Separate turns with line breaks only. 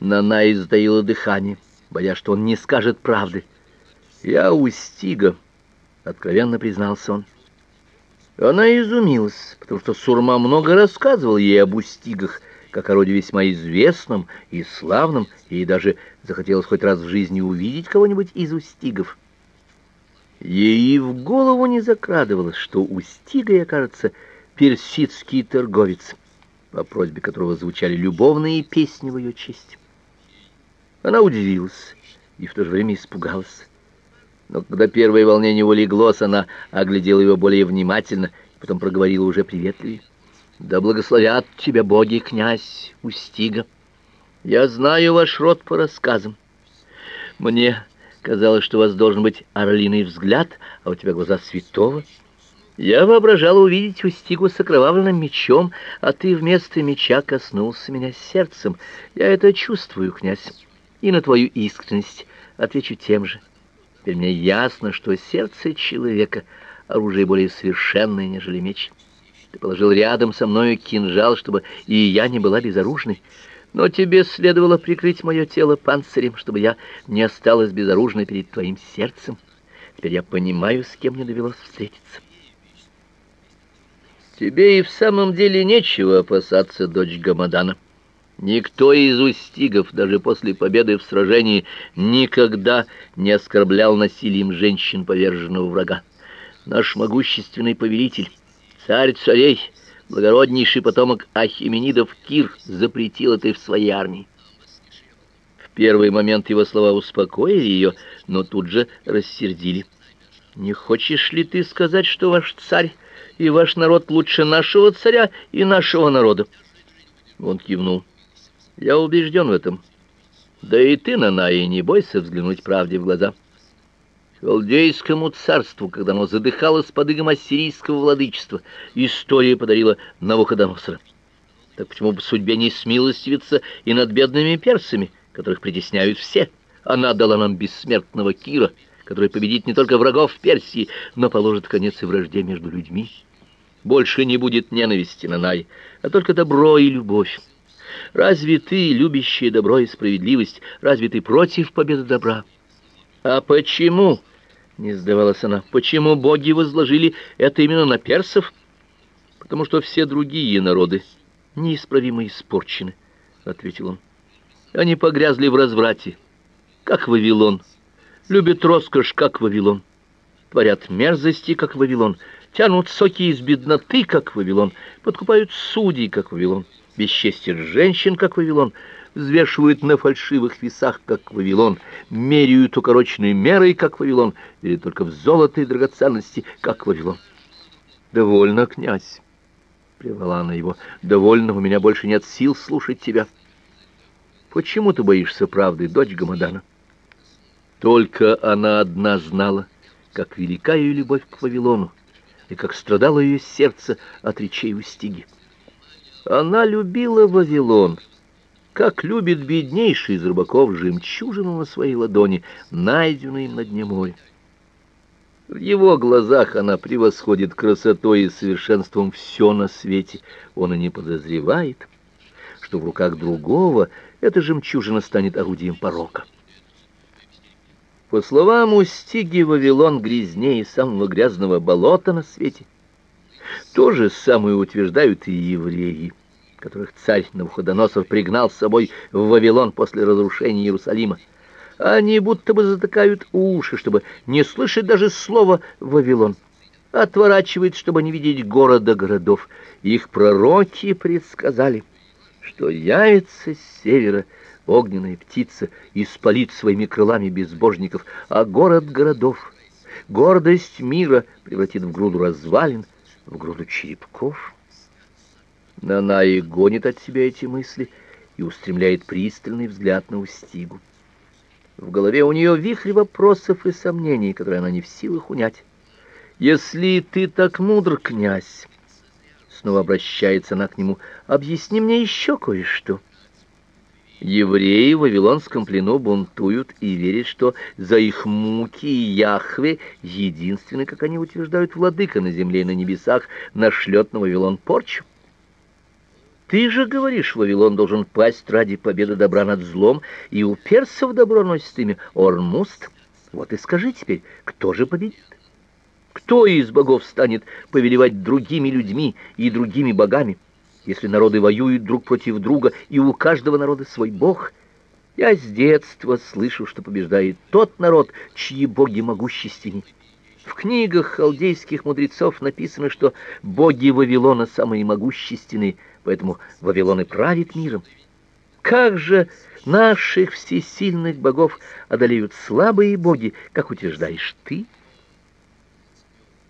Нана издаила дыхание, боясь, что он не скажет правды. «Я Устига», — откровенно признался он. Она изумилась, потому что Сурма много рассказывал ей об Устигах, как о роде весьма известном и славном, и даже захотелось хоть раз в жизни увидеть кого-нибудь из Устигов. Ей в голову не закрадывалось, что Устигой окажется персидский торговец, по просьбе которого звучали любовные песни в ее честь. Она удивилась и в то же время испугалась. Но когда первое волнение улеглось, она оглядела его более внимательно и потом проговорила уже приветливее. «Да благословят тебя боги, князь Устига! Я знаю ваш род по рассказам. Мне казалось, что у вас должен быть орлиный взгляд, а у тебя глаза святого». Я воображала увидеть Устигу с окровавленным мечом, а ты вместо меча коснулся меня сердцем. Я это чувствую, князь, и на твою искренность отвечу тем же. Теперь мне ясно, что сердце человека — оружие более совершенное, нежели меч. Ты положил рядом со мною кинжал, чтобы и я не была безоружной. Но тебе следовало прикрыть мое тело панцирем, чтобы я не осталась безоружной перед твоим сердцем. Теперь я понимаю, с кем мне довелось встретиться. Тебе и в самом деле нечего опасаться, дочь Гамадана. Никто из устигов, даже после победы в сражении, никогда не оскорблял насилием женщин поверженного врага. Наш могущественный повелитель, царь царей, благороднейший потомок Ахименидов Кир запретил это в своей армии. В первый момент его слова успокоили ее, но тут же рассердили. «Не хочешь ли ты сказать, что ваш царь и ваш народ лучше нашего царя и нашего народа. Он кивнул. Я убежден в этом. Да и ты, Наная, не бойся взглянуть правде в глаза. Халдейскому царству, когда оно задыхалось под игом ассирийского владычества, история подарила Навуходоносора. Так почему бы судьбе не смилостивиться и над бедными персами, которых притесняют все? Она дала нам бессмертного Кира, который победит не только врагов Персии, но положит конец и вражде между людьми. Больше не будет ненависти на Най, а только добро и любовь. Разве ты, любящая добро и справедливость, разве ты против победы добра? А почему, не сдавалась она, почему боги возложили это именно на персов? Потому что все другие народы неисправимо испорчены, ответил он. Они погрязли в разврате, как Вавилон. Любят роскошь, как Вавилон. Творят мерзости, как Вавилон тянут соки из бедноты, как Вавилон, подкупают судей, как Вавилон, бесчестят женщин, как Вавилон, взвешивают на фальшивых весах, как Вавилон, меряют укороченной мерой, как Вавилон, или только в золото и драгоценности, как Вавилон. «Довольно, князь!» — прервала она его. «Довольно, у меня больше нет сил слушать тебя». «Почему ты боишься правды, дочь Гамадана?» Только она одна знала, как велика ее любовь к Вавилону, и как страдало ее сердце от речей Устиги. Она любила Вавилон, как любит беднейший из рыбаков жемчужину на своей ладони, найденную им на дне моря. В его глазах она превосходит красотой и совершенством все на свете. Он и не подозревает, что в руках другого эта жемчужина станет орудием порока. По словам Устиги, Вавилон грязнее самого грязного болота на свете. То же самое утверждают и евреи, которых царь Навуходоносор пригнал с собой в Вавилон после разрушения Иерусалима. Они будто бы затыкают уши, чтобы не слышать даже слова «Вавилон». Отворачивают, чтобы не видеть города городов. Их пророки предсказали, что явится с севера огненная птица испалит своими крылами безбожников, а город городов, гордость мира превратит в груду развалин, в груду черепков. Нанаи гонит от себя эти мысли и устремляет пристальный взгляд на Устигу. В голове у нее вихрь вопросов и сомнений, которые она не в силах унять. «Если ты так мудр, князь...» Снова обращается она к нему. «Объясни мне еще кое-что». Евреи в Вавилонском плену бунтуют и верят, что за их муки Яхве, единственный, как они утверждают, владыка на земле и на небесах, нашлет на Вавилон порчу. Ты же говоришь, Вавилон должен пасть ради победы добра над злом, и у персов добро носит имя Ормуст. Вот и скажи теперь, кто же победит? Кто из богов станет повелевать другими людьми и другими богами, если народы воюют друг против друга, и у каждого народа свой бог? Я с детства слышу, что побеждает тот народ, чьи боги могущественнее. В книгах халдейских мудрецов написано, что боги Вавилона самые могущественные, поэтому Вавилон и правит миром. Как же наших всесильных богов одолеют слабые боги, как утверждаешь ты?